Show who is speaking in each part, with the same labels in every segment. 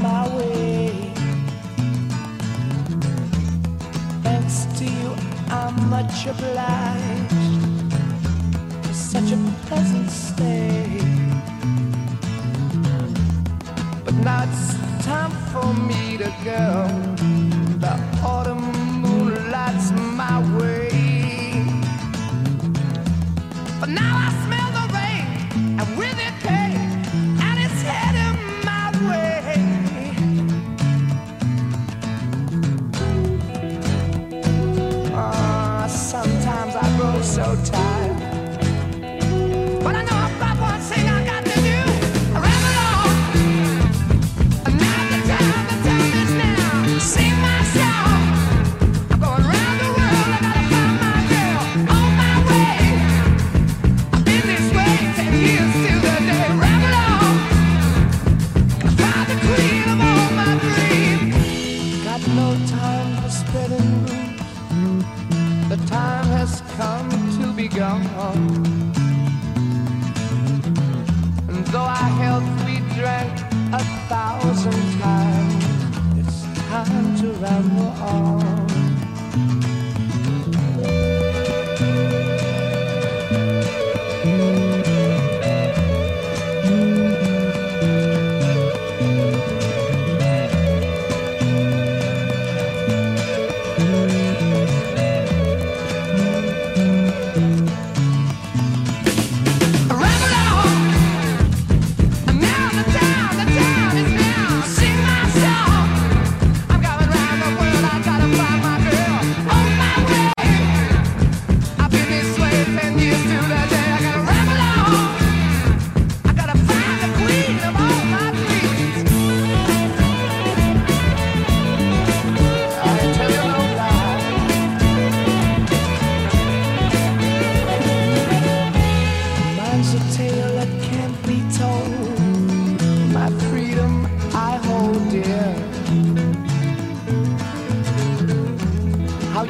Speaker 1: my way. Thanks to you, I'm much obliged for such a pleasant stay. But now it's time for me to go. be gone. And though I held sweet drink a thousand times, it's time to ramble on.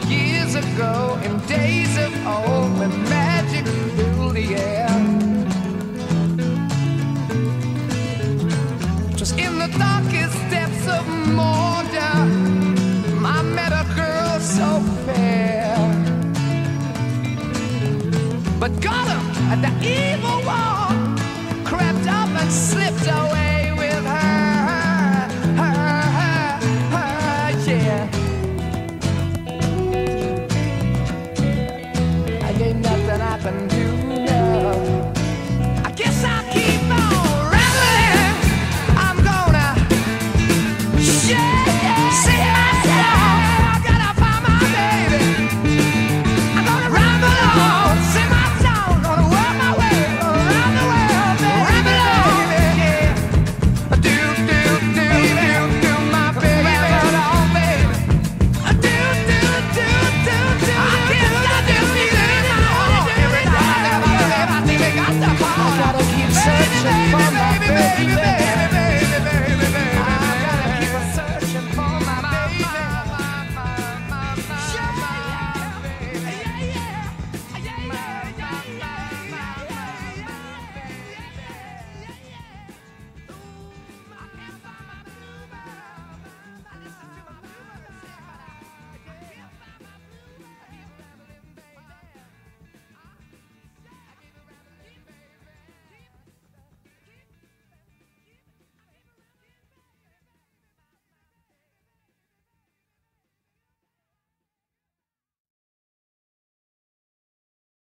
Speaker 1: years ago, in days of old, when magic filled the air. Just in the darkest depths of Mordor, I met a girl so fair. But Gollum, the evil one, crept up and I gotta keep searching for my baby, baby.